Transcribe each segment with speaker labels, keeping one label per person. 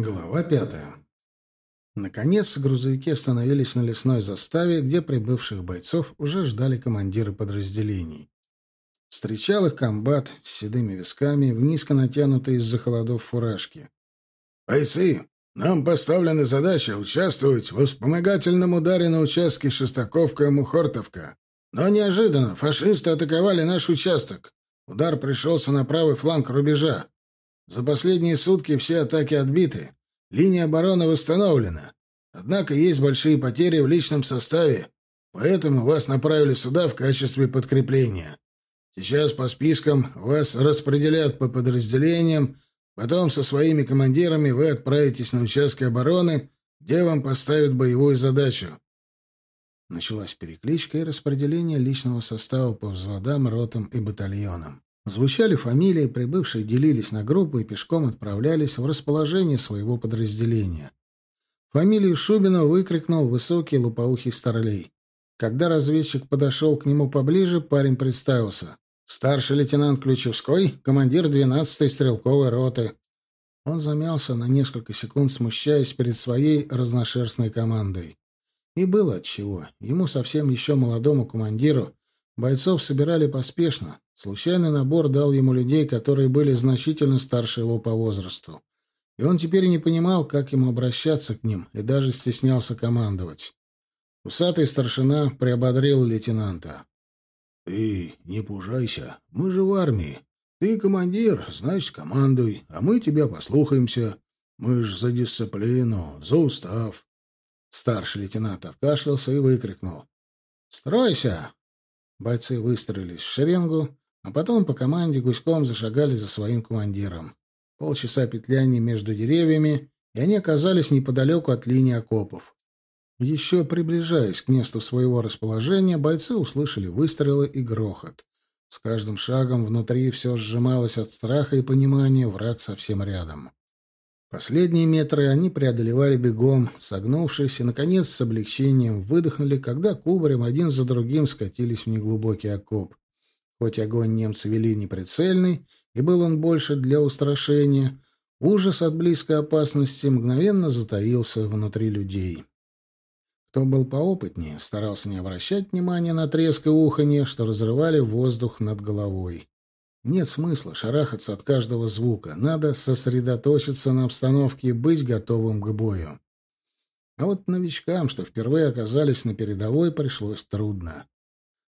Speaker 1: Глава пятая. Наконец, грузовики остановились на лесной заставе, где прибывших бойцов уже ждали командиры подразделений. Встречал их комбат с седыми висками в низко натянутой из-за холодов фуражке.
Speaker 2: «Бойцы, нам поставлена задача участвовать в вспомогательном ударе на участке Шестаковка-Мухортовка. Но неожиданно фашисты атаковали наш участок. Удар пришелся на правый фланг рубежа. За последние сутки все атаки отбиты. Линия обороны восстановлена. Однако есть большие потери в личном составе, поэтому вас направили сюда в качестве подкрепления. Сейчас по спискам вас распределят по подразделениям, потом со своими командирами вы отправитесь на участки обороны, где вам поставят боевую задачу.
Speaker 1: Началась перекличка и распределение личного состава по взводам, ротам и батальонам. Звучали фамилии, прибывшие делились на группы и пешком отправлялись в расположение своего подразделения. Фамилию Шубина выкрикнул высокий лупоухий старлей. Когда разведчик подошел к нему поближе, парень представился. «Старший лейтенант Ключевской, командир 12-й стрелковой роты». Он замялся на несколько секунд, смущаясь перед своей разношерстной командой. И было отчего. Ему, совсем еще молодому командиру, бойцов собирали поспешно, Случайный набор дал ему людей, которые были значительно старше его по возрасту. И он теперь не понимал, как ему обращаться к ним, и даже стеснялся командовать. Усатый старшина приободрил лейтенанта.
Speaker 2: — Ты не пужайся, мы же в армии. Ты командир, значит, командуй, а мы тебя послухаемся. Мы ж за дисциплину, за устав.
Speaker 1: Старший лейтенант откашлялся и выкрикнул. «Стройся!» Бойцы выстроились в шеренгу, а потом по команде гуськом зашагали за своим командиром. Полчаса петляния между деревьями, и они оказались неподалеку от линии окопов. Еще приближаясь к месту своего расположения, бойцы услышали выстрелы и грохот. С каждым шагом внутри все сжималось от страха и понимания, враг совсем рядом. Последние метры они преодолевали бегом, согнувшись, и, наконец, с облегчением выдохнули, когда кубарем один за другим скатились в неглубокий окоп. Хоть огонь немцы вели неприцельный, и был он больше для устрашения, ужас от близкой опасности мгновенно затаился внутри людей. Кто был поопытнее, старался не обращать внимания на треск и уханье, что разрывали воздух над головой. Нет смысла шарахаться от каждого звука. Надо сосредоточиться на обстановке и быть готовым к бою. А вот новичкам, что впервые оказались на передовой, пришлось трудно.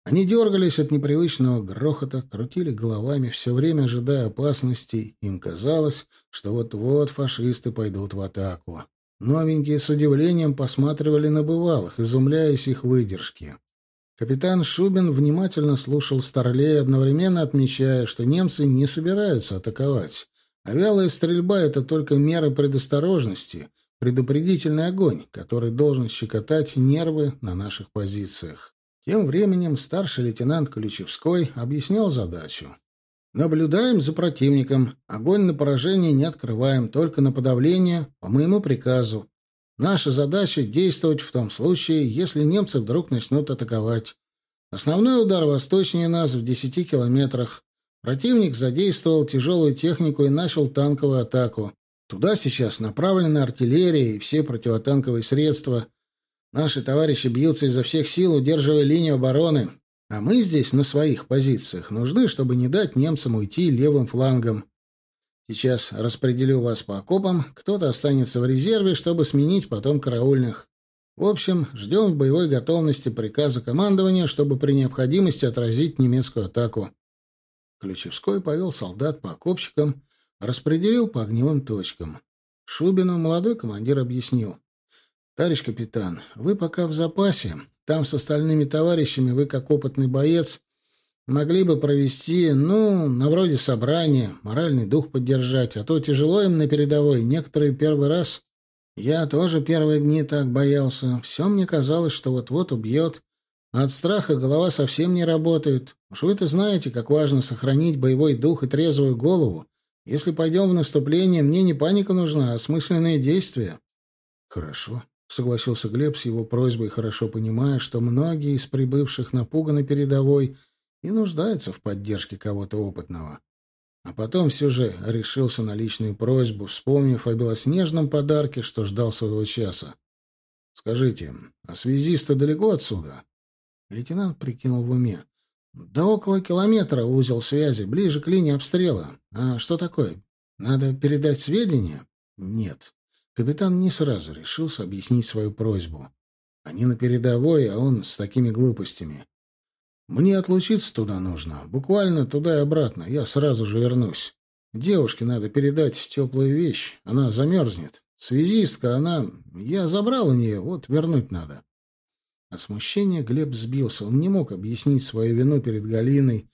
Speaker 1: Они дергались от непривычного грохота, крутили головами, все время ожидая опасностей. Им казалось, что вот-вот фашисты пойдут в атаку. Новенькие с удивлением посматривали на бывалых, изумляясь их выдержке. Капитан Шубин внимательно слушал Старлей, одновременно отмечая, что немцы не собираются атаковать. А вялая стрельба — это только мера предосторожности, предупредительный огонь, который должен щекотать нервы на наших позициях. Тем временем старший лейтенант Ключевской объяснял задачу. «Наблюдаем за противником. Огонь на поражение не открываем, только на подавление, по моему приказу. Наша задача — действовать в том случае, если немцы вдруг начнут атаковать. Основной удар восточнее нас в десяти километрах. Противник задействовал тяжелую технику и начал танковую атаку. Туда сейчас направлена артиллерия и все противотанковые средства — Наши товарищи бьются изо всех сил, удерживая линию обороны, а мы здесь на своих позициях нужны, чтобы не дать немцам уйти левым флангом. Сейчас распределю вас по окопам, кто-то останется в резерве, чтобы сменить потом караульных. В общем, ждем в боевой готовности приказа командования, чтобы при необходимости отразить немецкую атаку. Ключевской повел солдат по окопчикам, распределил по огневым точкам. Шубину молодой командир объяснил. «Товарищ капитан, вы пока в запасе. Там с остальными товарищами вы, как опытный боец, могли бы провести, ну, на вроде собрания, моральный дух поддержать, а то тяжело им на передовой, некоторые первый раз. Я тоже первые дни так боялся. Все мне казалось, что вот-вот убьет. от страха голова совсем не работает. Уж вы-то знаете, как важно сохранить боевой дух и трезвую голову. Если пойдем в наступление, мне не паника нужна, а осмысленные действия». «Хорошо», согласился Глеб с его просьбой, хорошо понимая, что многие из прибывших напуганы передовой и нуждаются в поддержке кого-то опытного. А потом все же решился на личную просьбу, вспомнив о белоснежном подарке, что ждал своего часа. «Скажите, а связиста далеко отсюда?» Лейтенант прикинул в уме. «Да около километра узел связи, ближе к линии обстрела. А что такое? Надо передать сведения?» «Нет». Капитан не сразу решился объяснить свою просьбу. Они на передовой, а он с такими глупостями. Мне отлучиться туда нужно. Буквально туда и обратно. Я сразу же вернусь. Девушке надо передать теплую вещь. Она замерзнет. Связистка, она... Я забрал у нее, вот вернуть надо. От смущения Глеб сбился. Он не мог объяснить свою вину перед Галиной,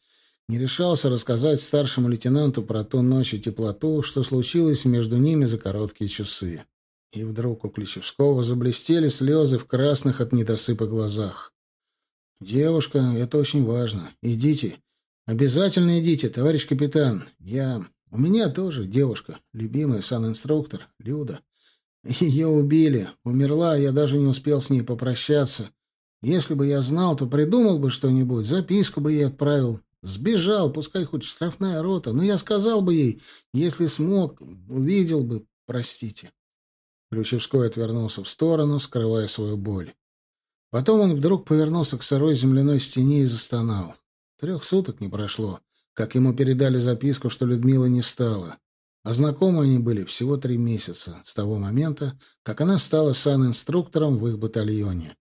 Speaker 1: не решался рассказать старшему лейтенанту про ту ночь и теплоту, что случилось между ними за короткие часы. И вдруг у Ключевского заблестели слезы в красных от недосыпа глазах. «Девушка, это очень важно. Идите. Обязательно идите, товарищ капитан. Я... У меня тоже девушка, любимая санинструктор, Люда. Ее убили. Умерла, я даже не успел с ней попрощаться. Если бы я знал, то придумал бы что-нибудь, записку бы ей отправил. Сбежал, пускай хоть штрафная рота. Но я сказал бы ей, если смог, увидел бы, простите. Ключевской отвернулся в сторону, скрывая свою боль. Потом он вдруг повернулся к сырой земляной стене и застонал. Трех суток не прошло, как ему передали записку, что Людмила не стала. А знакомы они были всего три месяца, с того момента, как она стала сан-инструктором в их батальоне.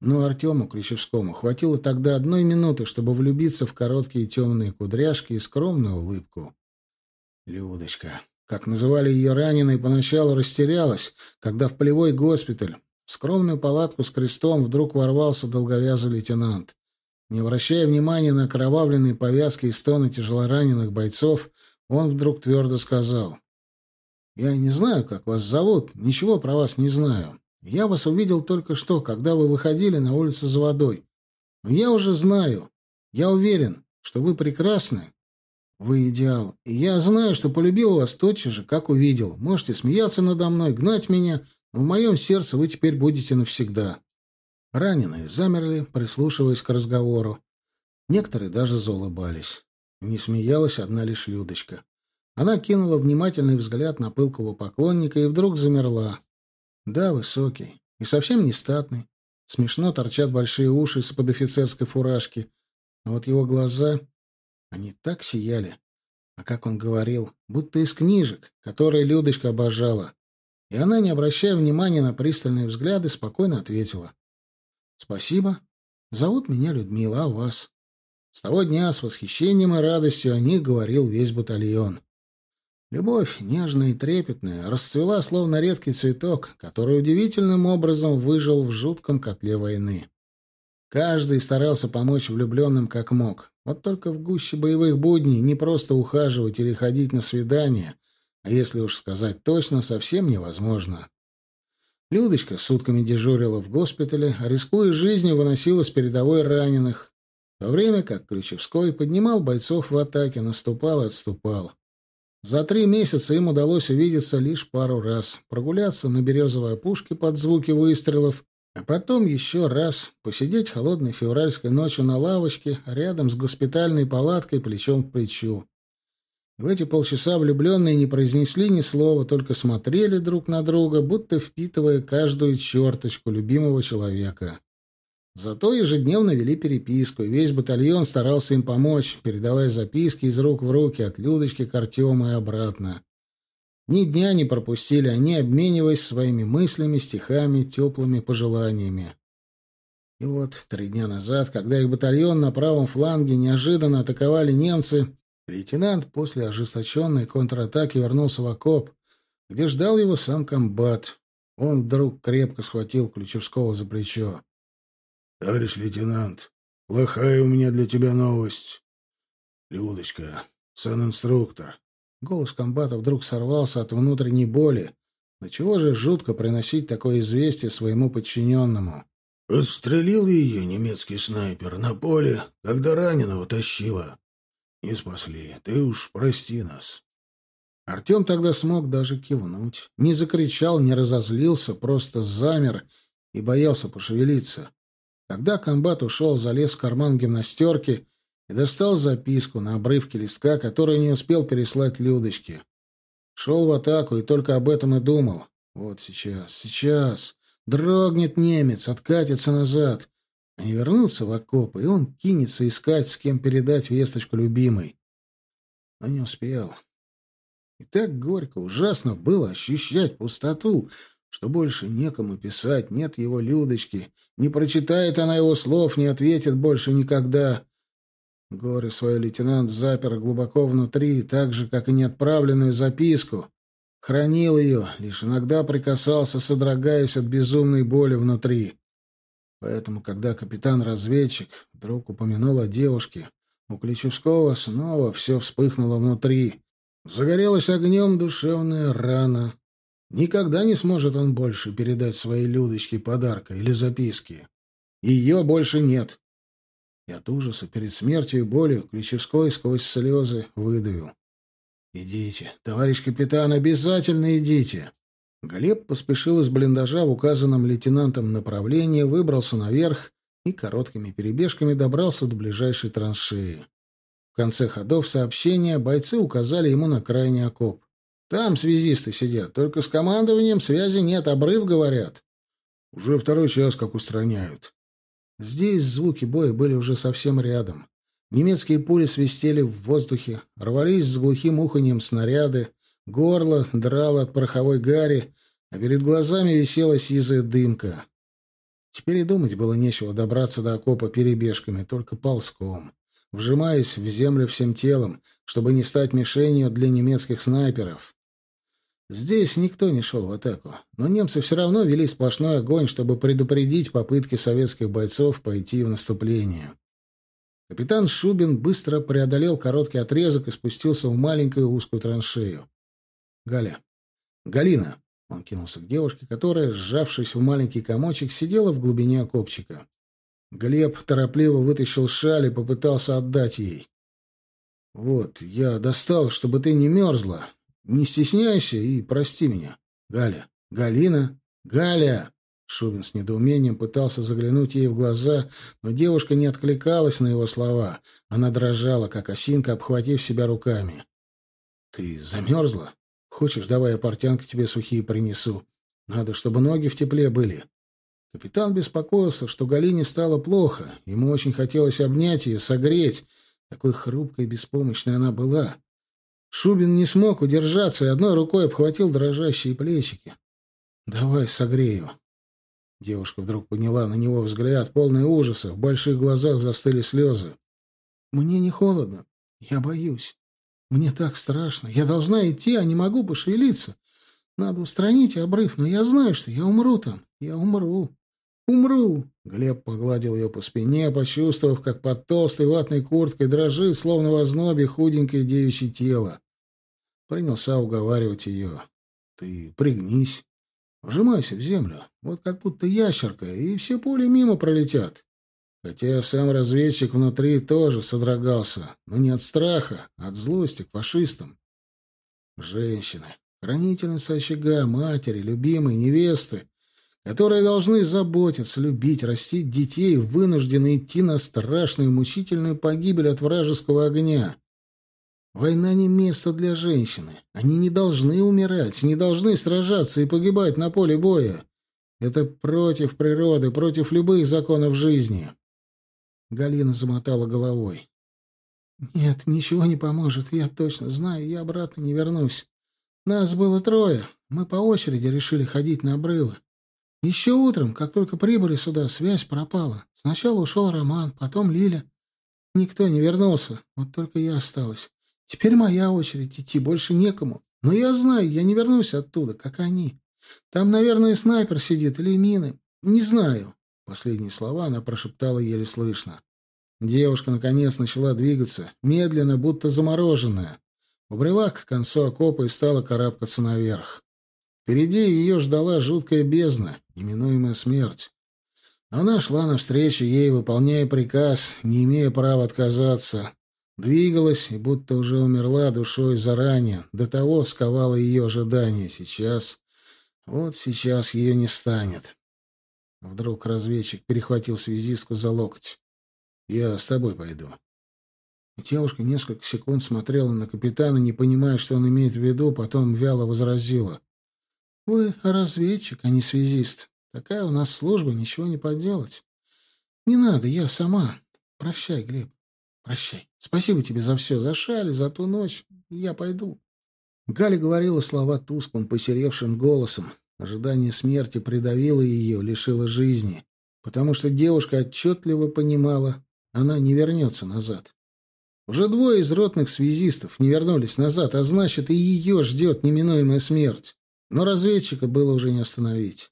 Speaker 1: Но Артему Ключевскому хватило тогда одной минуты, чтобы влюбиться в короткие темные кудряшки и скромную улыбку. Людочка. Как называли ее раненой, поначалу растерялась, когда в полевой госпиталь, в скромную палатку с крестом, вдруг ворвался долговязый лейтенант. Не обращая внимания на окровавленные повязки и стоны тяжелораненых бойцов, он вдруг твердо сказал. «Я не знаю, как вас зовут, ничего про вас не знаю. Я вас увидел только что, когда вы выходили на улицу за водой. Но я уже знаю, я уверен, что вы прекрасны, вы идеал. И я знаю, что полюбил вас тотчас же, как увидел. Можете смеяться надо мной, гнать меня, но в моем сердце вы теперь будете навсегда. Раненые замерли, прислушиваясь к разговору. Некоторые даже заулыбались. Не смеялась одна лишь Людочка. Она кинула внимательный взгляд на пылкого поклонника и вдруг замерла. Да, высокий. И совсем не статный. Смешно торчат большие уши из-под офицерской фуражки. Но вот его глаза... Они так сияли. А как он говорил, будто из книжек, которые Людочка обожала. И она, не обращая внимания на пристальные взгляды, спокойно ответила. «Спасибо. Зовут меня Людмила, а вас?» С того дня с восхищением и радостью о них говорил весь батальон. Любовь, нежная и трепетная, расцвела словно редкий цветок, который удивительным образом выжил в жутком котле войны. Каждый старался помочь влюбленным как мог. Вот только в гуще боевых будней не просто ухаживать или ходить на свидания, а если уж сказать точно, совсем невозможно. Людочка сутками дежурила в госпитале, а рискуя жизнью, выносила с передовой раненых, в то время как Ключевской поднимал бойцов в атаке, наступал и отступал. За три месяца им удалось увидеться лишь пару раз, прогуляться на березовой опушке под звуки выстрелов а потом еще раз посидеть холодной февральской ночью на лавочке рядом с госпитальной палаткой плечом к плечу. В эти полчаса влюбленные не произнесли ни слова, только смотрели друг на друга, будто впитывая каждую черточку любимого человека. Зато ежедневно вели переписку, и весь батальон старался им помочь, передавая записки из рук в руки от Людочки к Артему и обратно. Ни дня не пропустили они, обмениваясь своими мыслями, стихами, теплыми пожеланиями. И вот три дня назад, когда их батальон на правом фланге неожиданно атаковали немцы, лейтенант после ожесточенной контратаки вернулся в окоп, где ждал его сам комбат. Он вдруг крепко схватил Ключевского за плечо. — Товарищ лейтенант, плохая у меня для тебя новость. Людочка, сан-инструктор, Голос комбата вдруг сорвался от внутренней боли. Да чего же жутко приносить такое известие своему подчиненному? Подстрелил ее немецкий снайпер на поле, когда раненого тащила. Не спасли. Ты уж прости нас. Артем тогда смог даже кивнуть. Не закричал, не разозлился, просто замер и боялся пошевелиться. Когда комбат ушел, залез в карман гимнастерки и достал записку на обрывке листка, который не успел переслать Людочке. Шел в атаку и только об этом и думал. Вот сейчас, сейчас. Дрогнет немец, откатится назад. Не вернуться в окопы, и он кинется искать, с кем передать весточку любимой. Но не успел. И так горько, ужасно было ощущать пустоту, что больше некому писать, нет его Людочки. Не прочитает она его слов, не ответит больше никогда. Горе свой лейтенант запер глубоко внутри, так же, как и неотправленную записку. Хранил ее, лишь иногда прикасался, содрогаясь от безумной боли внутри. Поэтому, когда капитан-разведчик вдруг упомянул о девушке, у Кличевского снова все вспыхнуло внутри. Загорелась огнем душевная рана. Никогда не сможет он больше передать своей Людочке подарка или записки. Ее больше нет. И от ужаса перед смертью и болью Ключевской сквозь слезы выдавил. «Идите, товарищ капитан, обязательно идите!» Глеб поспешил из блиндажа в указанном лейтенантом направлении, выбрался наверх и короткими перебежками добрался до ближайшей траншеи. В конце ходов сообщения бойцы указали ему на крайний окоп. «Там связисты сидят, только с командованием связи нет, обрыв, говорят». «Уже второй час как устраняют», Здесь звуки боя были уже совсем рядом. Немецкие пули свистели в воздухе, рвались с глухим уханьем снаряды, горло драло от пороховой гари, а перед глазами висела сизая дымка. Теперь и думать было нечего добраться до окопа перебежками, только ползком, вжимаясь в землю всем телом, чтобы не стать мишенью для немецких снайперов. Здесь никто не шел в атаку, но немцы все равно вели сплошной огонь, чтобы предупредить попытки советских бойцов пойти в наступление. Капитан Шубин быстро преодолел короткий отрезок и спустился в маленькую узкую траншею. «Галя! Галина!» Он кинулся к девушке, которая, сжавшись в маленький комочек, сидела в глубине окопчика. Глеб торопливо вытащил шаль и попытался отдать ей. «Вот, я достал, чтобы ты не мерзла. Не стесняйся и прости меня. Галя, Галина, Галя!» Шубин с недоумением пытался заглянуть ей в глаза, но девушка не откликалась на его слова. Она дрожала, как осинка, обхватив себя руками. «Ты замерзла? Хочешь, давай я портянки тебе сухие принесу. Надо, чтобы ноги в тепле были». Капитан беспокоился, что Галине стало плохо. Ему очень хотелось обнять ее, согреть. Такой хрупкой и беспомощной она была. Шубин не смог удержаться и одной рукой обхватил дрожащие плечики. «Давай согрею». Девушка вдруг подняла на него взгляд, полный ужаса, в больших глазах застыли слезы. «Мне не холодно. Я боюсь. Мне так страшно. Я должна идти, а не могу пошевелиться. Надо устранить обрыв, но я знаю, что я умру там. Я умру. Умру!» Глеб погладил ее по спине, почувствовав, как под толстой ватной курткой дрожит, словно в ознобе, худенькое девичье тело. Принялся уговаривать ее. «Ты пригнись, вжимайся в землю, вот как будто ящерка, и все пули мимо пролетят». Хотя сам разведчик внутри тоже содрогался, но не от страха, а от злости к фашистам. Женщины, хранительницы очага, матери, любимые, невесты, которые должны заботиться, любить, растить детей, вынуждены идти на страшную мучительную погибель от вражеского огня. Война не место для женщины. Они не должны умирать, не должны сражаться и погибать на поле боя. Это против природы, против любых законов жизни. Галина замотала головой. «Нет, ничего не поможет. Я точно знаю, я обратно не вернусь. Нас было трое. Мы по очереди решили ходить на обрывы. Еще утром, как только прибыли сюда, связь пропала. Сначала ушел Роман, потом Лиля. Никто не вернулся, вот только я осталась. Теперь моя очередь идти, больше некому. Но я знаю, я не вернусь оттуда, как они. Там, наверное, снайпер сидит или мины. Не знаю. Последние слова она прошептала еле слышно. Девушка, наконец, начала двигаться, медленно, будто замороженная. Убрела к концу окопа и стала карабкаться наверх. Впереди ее ждала жуткая бездна, неминуемая смерть. Она шла навстречу ей, выполняя приказ, не имея права отказаться. Двигалась и будто уже умерла душой заранее, до того сковала ее ожидание. Сейчас, вот сейчас ее не станет. Вдруг разведчик перехватил связистку за локоть. «Я с тобой пойду». Девушка несколько секунд смотрела на капитана, не понимая, что он имеет в виду, потом вяло возразила. «Вы разведчик, а не связист. Такая у нас служба, ничего не поделать. Не надо, я сама. Прощай, Глеб. Прощай. Спасибо тебе за все, за шали, за ту ночь. Я пойду». Галя говорила слова тусклым, посеревшим голосом. Ожидание смерти придавило ее, лишило жизни, потому что девушка отчетливо понимала, она не вернется назад. Уже двое из ротных связистов не вернулись назад, а значит, и ее ждет неминуемая смерть. Но разведчика было уже не остановить.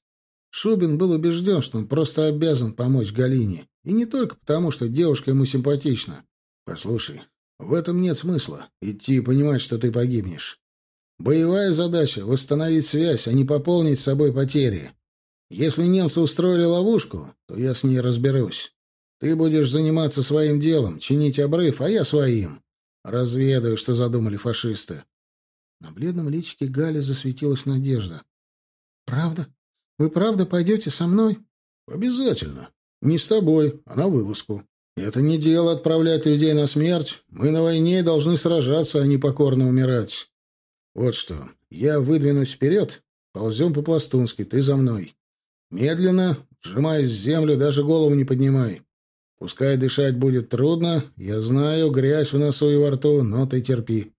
Speaker 1: Шубин был убежден, что он просто обязан помочь Галине. И не только потому, что девушка ему симпатична. «Послушай, в этом нет смысла. Идти и понимать, что ты погибнешь. Боевая задача — восстановить связь, а не пополнить с собой потери. Если немцы устроили ловушку, то я с ней разберусь. Ты будешь заниматься своим делом, чинить обрыв, а я своим. Разведаю, что задумали фашисты. На бледном личике Гали засветилась надежда. «Правда? Вы правда пойдете со мной?» «Обязательно. Не с тобой, а на вылазку. Это не дело отправлять людей на смерть. Мы на войне должны сражаться, а не покорно умирать. Вот что. Я выдвинусь вперед. Ползем по-пластунски. Ты за мной. Медленно, вжимаясь в землю, даже голову не поднимай. Пускай дышать будет трудно, я знаю, грязь в носу и во рту, но ты терпи.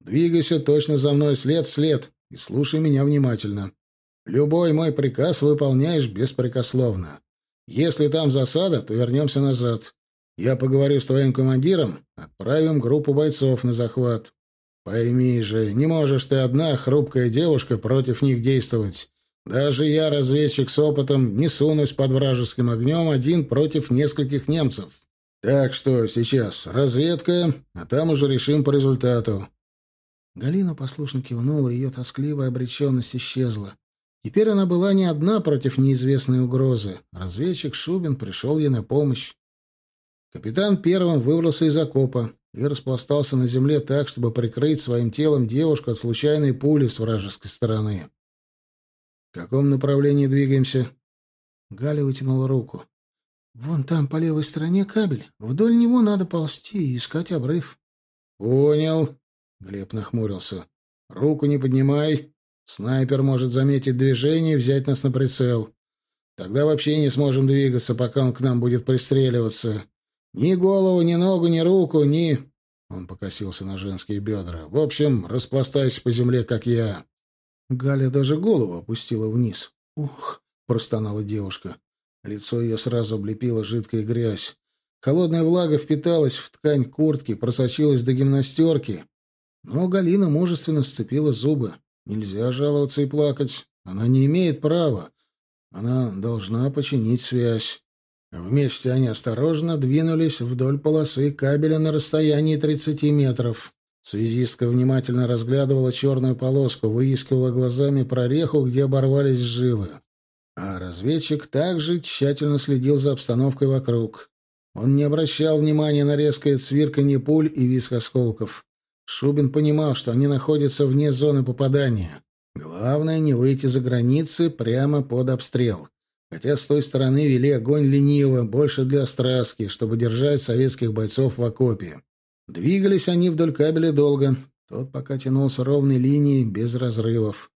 Speaker 1: Двигайся точно за мной след в след и слушай меня внимательно. Любой мой приказ выполняешь беспрекословно. Если там засада, то вернемся назад. Я поговорю с твоим командиром, отправим группу бойцов на захват. Пойми же, не можешь ты одна, хрупкая девушка, против них действовать. Даже я, разведчик с опытом, не сунусь под вражеским огнем один против нескольких немцев. Так что сейчас разведка, а там уже решим по результату. Галина послушно кивнула, ее тоскливая обреченность исчезла. Теперь она была не одна против неизвестной угрозы. Разведчик Шубин пришел ей на помощь. Капитан первым выбрался из окопа и распластался на земле так, чтобы прикрыть своим телом девушку от случайной пули с вражеской стороны. «В каком направлении двигаемся?» Галя вытянула руку. «Вон там, по левой стороне, кабель. Вдоль него надо ползти и искать обрыв». «Понял», — Глеб нахмурился. «Руку не поднимай. Снайпер может заметить движение и взять нас на прицел. Тогда вообще не сможем двигаться, пока он к нам будет пристреливаться. Ни голову, ни ногу, ни руку, ни...» Он покосился на женские бедра. «В общем, распластайся по земле, как я». Галя даже голову опустила вниз. «Ух!» — простонала девушка. Лицо ее сразу облепила жидкая грязь. Холодная влага впиталась в ткань куртки, просочилась до гимнастерки. Но Галина мужественно сцепила зубы. Нельзя жаловаться и плакать. Она не имеет права. Она должна починить связь. Вместе они осторожно двинулись вдоль полосы кабеля на расстоянии 30 метров. Связистка внимательно разглядывала черную полоску, выискивала глазами прореху, где оборвались жилы. А разведчик также тщательно следил за обстановкой вокруг. Он не обращал внимания на резкое цвирканье пуль и визг осколков. Шубин понимал, что они находятся вне зоны попадания. Главное — не выйти за границы прямо под обстрел хотя с той стороны вели огонь лениво, больше для страстки, чтобы держать советских бойцов в окопе. Двигались они вдоль кабеля долго, тот пока тянулся ровной линией, без разрывов.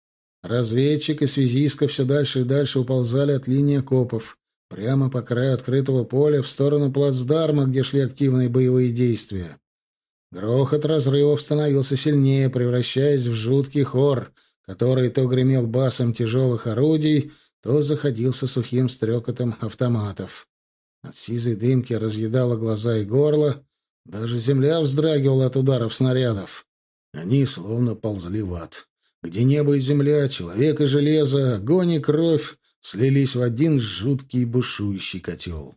Speaker 1: Разведчик и связистка все дальше и дальше уползали от линии окопов, прямо по краю открытого поля в сторону плацдарма, где шли активные боевые действия. Грохот разрывов становился сильнее, превращаясь в жуткий хор, который то гремел басом тяжелых орудий, то заходился сухим стрекотом автоматов. От сизой дымки разъедало глаза и горло, даже земля вздрагивала от ударов снарядов. Они словно ползли в ад, где небо и земля, человек и железо, огонь и кровь слились в один жуткий бушующий котел.